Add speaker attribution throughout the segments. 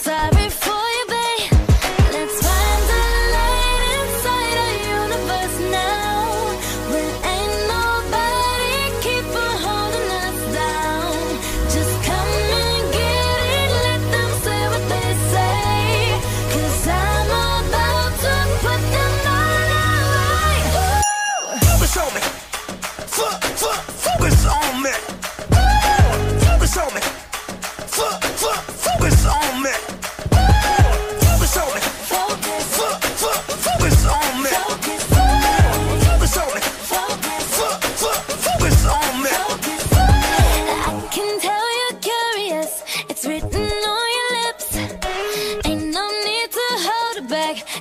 Speaker 1: inside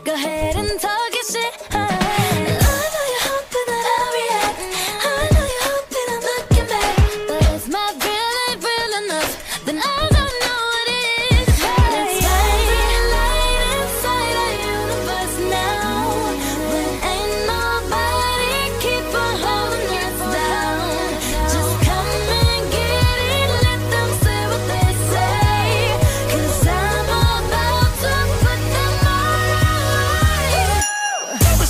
Speaker 1: Go ahead and talk.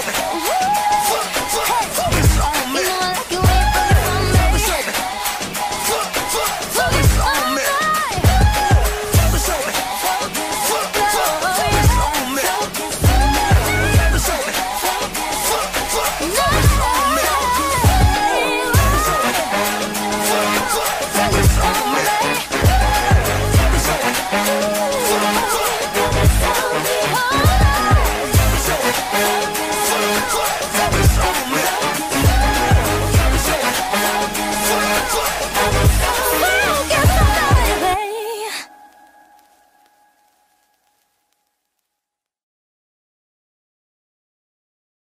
Speaker 1: show.